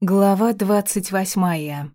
Глава двадцать восьмая.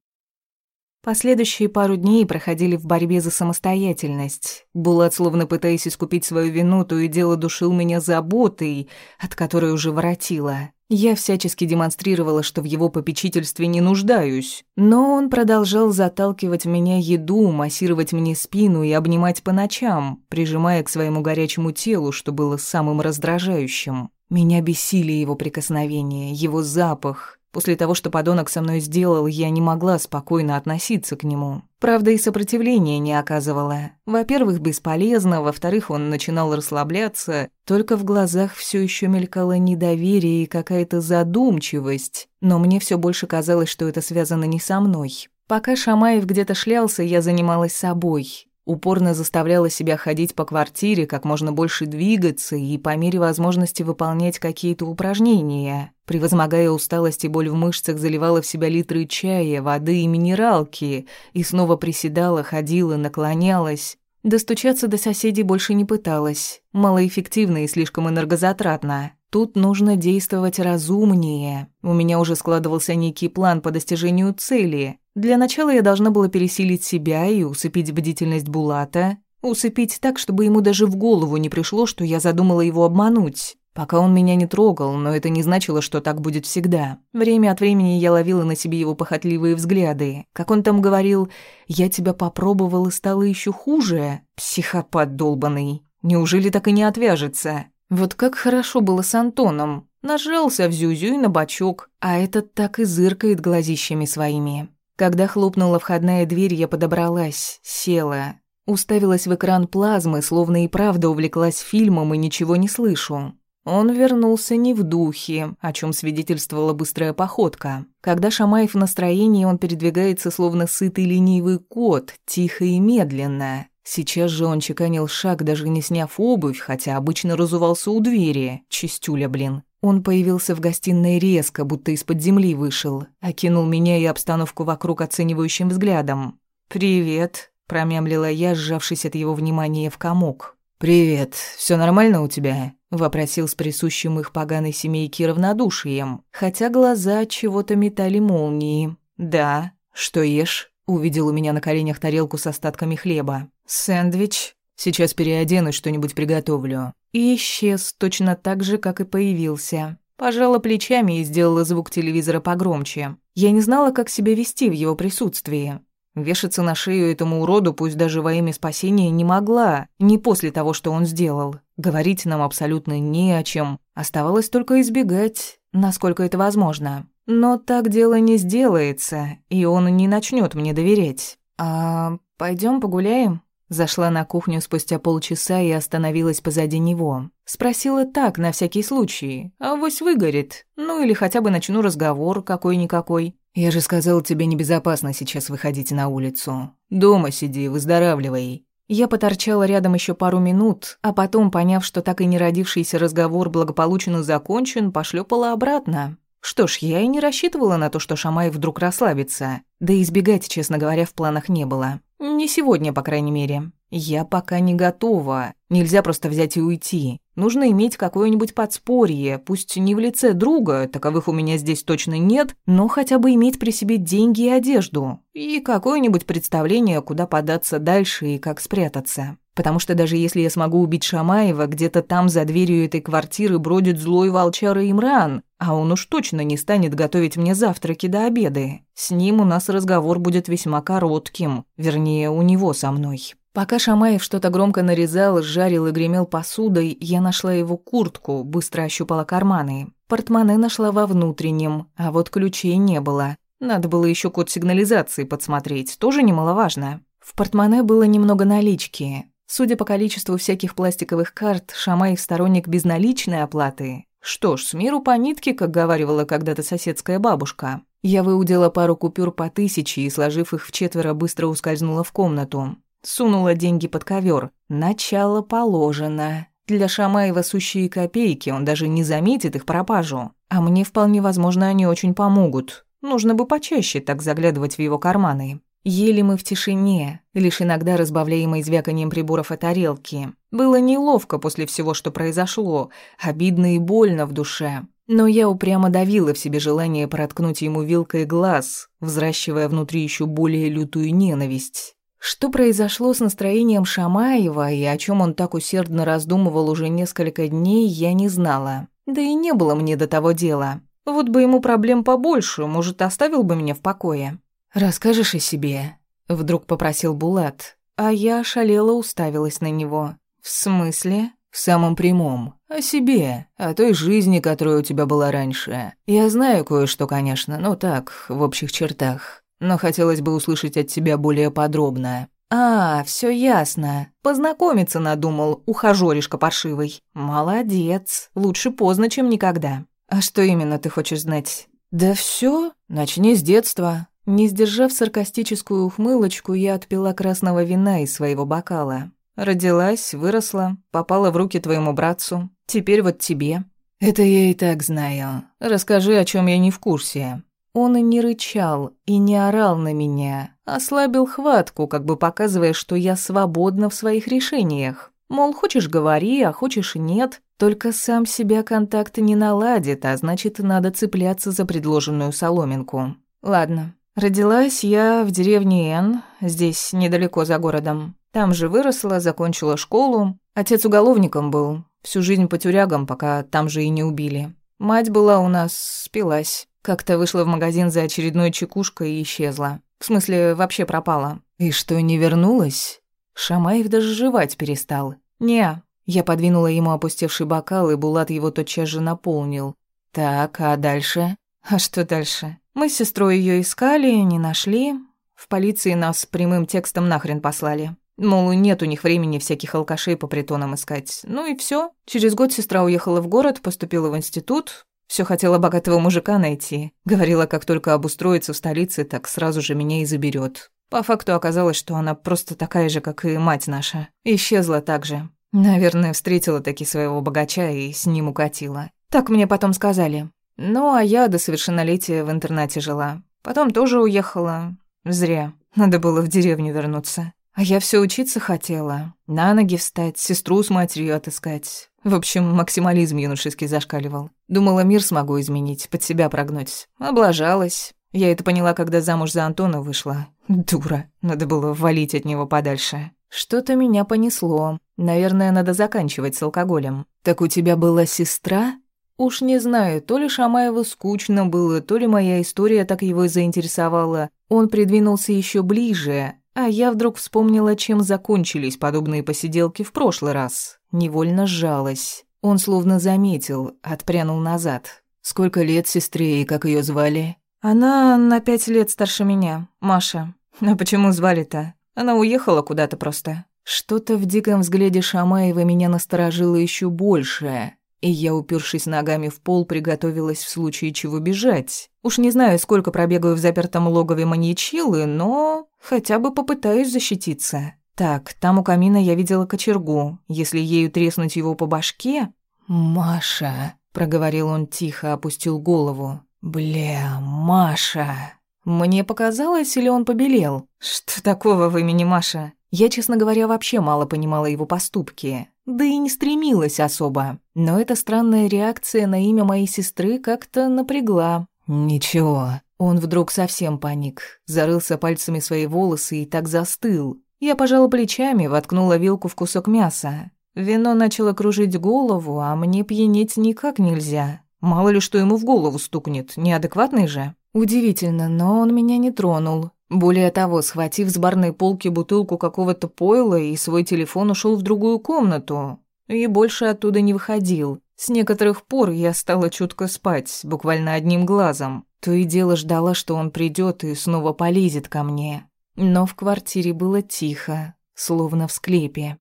Последующие пару дней проходили в борьбе за самостоятельность. Булат, словно пытаясь искупить свою вину, то и дело душил меня заботой, от которой уже воротила. Я всячески демонстрировала, что в его попечительстве не нуждаюсь. Но он продолжал заталкивать меня еду, массировать мне спину и обнимать по ночам, прижимая к своему горячему телу, что было самым раздражающим. Меня бесили его прикосновения, его запах — После того, что подонок со мной сделал, я не могла спокойно относиться к нему. Правда, и сопротивления не оказывала. Во-первых, бесполезно, во-вторых, он начинал расслабляться, только в глазах все еще мелькало недоверие и какая-то задумчивость, но мне все больше казалось, что это связано не со мной. Пока Шамаев где-то шлялся, я занималась собой. Упорно заставляла себя ходить по квартире, как можно больше двигаться и по мере возможности выполнять какие-то упражнения. Превозмогая усталость и боль в мышцах, заливала в себя литры чая, воды и минералки, и снова приседала, ходила, наклонялась. Достучаться до соседей больше не пыталась. Малоэффективно и слишком энергозатратно. Тут нужно действовать разумнее. У меня уже складывался некий план по достижению цели. Для начала я должна была пересилить себя и усыпить бдительность Булата. Усыпить так, чтобы ему даже в голову не пришло, что я задумала его обмануть. Пока он меня не трогал, но это не значило, что так будет всегда. Время от времени я ловила на себе его похотливые взгляды. Как он там говорил, «Я тебя попробовал и стало еще хуже». Психопат долбанный. Неужели так и не отвяжется? Вот как хорошо было с Антоном. Нажрался в зюзю и на бочок, а этот так и зыркает глазищами своими. Когда хлопнула входная дверь, я подобралась, села, уставилась в экран плазмы, словно и правда увлеклась фильмом и ничего не слышу. Он вернулся не в духе, о чем свидетельствовала быстрая походка. Когда Шамаев в настроении, он передвигается словно сытый ленивый кот, тихо и медленно. Сейчас же он чеканил шаг, даже не сняв обувь, хотя обычно разувался у двери. Чистюля, блин. Он появился в гостиной резко, будто из-под земли вышел, окинул меня и обстановку вокруг оценивающим взглядом. «Привет», — промямлила я, сжавшись от его внимания в комок. «Привет, все нормально у тебя?» — вопросил с присущим их поганой семейке равнодушием, хотя глаза чего-то метали молнии. «Да, что ешь?» — увидел у меня на коленях тарелку с остатками хлеба. «Сэндвич. Сейчас переоденусь, что-нибудь приготовлю». И исчез точно так же, как и появился. Пожала плечами и сделала звук телевизора погромче. Я не знала, как себя вести в его присутствии. Вешаться на шею этому уроду, пусть даже во имя спасения, не могла, не после того, что он сделал. Говорить нам абсолютно не о чем. Оставалось только избегать, насколько это возможно. Но так дело не сделается, и он не начнет мне доверять. «А пойдем погуляем?» Зашла на кухню спустя полчаса и остановилась позади него. Спросила так, на всякий случай. А вось выгорит. Ну или хотя бы начну разговор какой-никакой. «Я же сказал, тебе небезопасно сейчас выходить на улицу. Дома сиди, выздоравливай». Я поторчала рядом еще пару минут, а потом, поняв, что так и не родившийся разговор благополучно закончен, пошлепала обратно. Что ж, я и не рассчитывала на то, что Шамаев вдруг расслабится. Да и избегать, честно говоря, в планах не было. Не сегодня, по крайней мере. Я пока не готова. Нельзя просто взять и уйти. Нужно иметь какое-нибудь подспорье, пусть не в лице друга, таковых у меня здесь точно нет, но хотя бы иметь при себе деньги и одежду. И какое-нибудь представление, куда податься дальше и как спрятаться. Потому что даже если я смогу убить Шамаева, где-то там за дверью этой квартиры бродит злой волчара Имран, а он уж точно не станет готовить мне завтраки до обеда. С ним у нас разговор будет весьма коротким, вернее, у него со мной. Пока Шамаев что-то громко нарезал, жарил и гремел посудой, я нашла его куртку, быстро ощупала карманы. Портмоне нашла во внутреннем, а вот ключей не было. Надо было еще код сигнализации подсмотреть, тоже немаловажно. В портмоне было немного налички. Судя по количеству всяких пластиковых карт, Шамаев сторонник безналичной оплаты. Что ж, с миру по нитке, как говаривала когда-то соседская бабушка. Я выудила пару купюр по тысяче и, сложив их в четверо, быстро ускользнула в комнату. Сунула деньги под ковер. Начало положено. Для Шамаева сущие копейки, он даже не заметит их пропажу. А мне вполне возможно, они очень помогут. Нужно бы почаще так заглядывать в его карманы. Ели мы в тишине, лишь иногда разбавляемой звяканием приборов о тарелки. Было неловко после всего, что произошло, обидно и больно в душе. Но я упрямо давила в себе желание проткнуть ему вилкой глаз, взращивая внутри еще более лютую ненависть. Что произошло с настроением Шамаева и о чем он так усердно раздумывал уже несколько дней, я не знала. Да и не было мне до того дела. Вот бы ему проблем побольше, может, оставил бы меня в покое. «Расскажешь о себе?» — вдруг попросил Булат. А я шалела уставилась на него. «В смысле?» «В самом прямом. О себе, о той жизни, которая у тебя была раньше. Я знаю кое-что, конечно, но так, в общих чертах. Но хотелось бы услышать от тебя более подробно». «А, все ясно. Познакомиться надумал, ухажёришка паршивый. Молодец. Лучше поздно, чем никогда. А что именно ты хочешь знать?» «Да все. Начни с детства. Не сдержав саркастическую ухмылочку, я отпила красного вина из своего бокала. Родилась, выросла, попала в руки твоему братцу. Теперь вот тебе. Это я и так знаю. Расскажи, о чем я не в курсе. Он и не рычал, и не орал на меня, ослабил хватку, как бы показывая, что я свободна в своих решениях. Мол, хочешь говори, а хочешь нет. Только сам себя контакт не наладит, а значит, надо цепляться за предложенную соломинку. Ладно, Родилась я в деревне Н, здесь недалеко за городом. Там же выросла, закончила школу. Отец уголовником был, всю жизнь по тюрягам, пока там же и не убили. Мать была у нас, спилась. Как-то вышла в магазин за очередной чекушкой и исчезла. В смысле, вообще пропала. И что, не вернулась? Шамаев даже жевать перестал. Не, я подвинула ему опустевший бокал, и Булат его тотчас же наполнил. Так, а дальше? А что дальше? Мы с сестрой ее искали, не нашли. В полиции нас прямым текстом нахрен послали. Мол, нет у них времени всяких алкашей по притонам искать. Ну и все. Через год сестра уехала в город, поступила в институт. Все хотела богатого мужика найти. Говорила, как только обустроится в столице, так сразу же меня и заберет. По факту оказалось, что она просто такая же, как и мать наша. Исчезла так же. Наверное, встретила таки своего богача и с ним укатила. Так мне потом сказали. Ну, а я до совершеннолетия в интернате жила. Потом тоже уехала. Зря. Надо было в деревню вернуться. А я все учиться хотела. На ноги встать, сестру с матерью отыскать. В общем, максимализм юношеский зашкаливал. Думала, мир смогу изменить, под себя прогнуть. Облажалась. Я это поняла, когда замуж за Антона вышла. Дура. Надо было валить от него подальше. Что-то меня понесло. Наверное, надо заканчивать с алкоголем. Так у тебя была сестра? Уж не знаю, то ли Шамаеву скучно было, то ли моя история так его заинтересовала. Он придвинулся еще ближе, а я вдруг вспомнила, чем закончились подобные посиделки в прошлый раз. Невольно сжалась. Он словно заметил, отпрянул назад. «Сколько лет сестре и как ее звали?» «Она на пять лет старше меня, Маша. А почему звали-то? Она уехала куда-то просто». Что-то в диком взгляде Шамаева меня насторожило еще больше и я, упершись ногами в пол, приготовилась в случае чего бежать. Уж не знаю, сколько пробегаю в запертом логове маньячилы, но хотя бы попытаюсь защититься. Так, там у камина я видела кочергу. Если ею треснуть его по башке... «Маша», — проговорил он тихо, опустил голову. «Бля, Маша». Мне показалось, или он побелел? Что такого в имени Маша? Я, честно говоря, вообще мало понимала его поступки да и не стремилась особо. Но эта странная реакция на имя моей сестры как-то напрягла. «Ничего». Он вдруг совсем паник, зарылся пальцами свои волосы и так застыл. Я пожала плечами, воткнула вилку в кусок мяса. Вино начало кружить голову, а мне пьянеть никак нельзя. Мало ли что ему в голову стукнет, неадекватный же. Удивительно, но он меня не тронул. Более того, схватив с барной полки бутылку какого-то пойла и свой телефон ушел в другую комнату. И больше оттуда не выходил. С некоторых пор я стала чутко спать, буквально одним глазом. То и дело ждала, что он придет и снова полезет ко мне. Но в квартире было тихо, словно в склепе.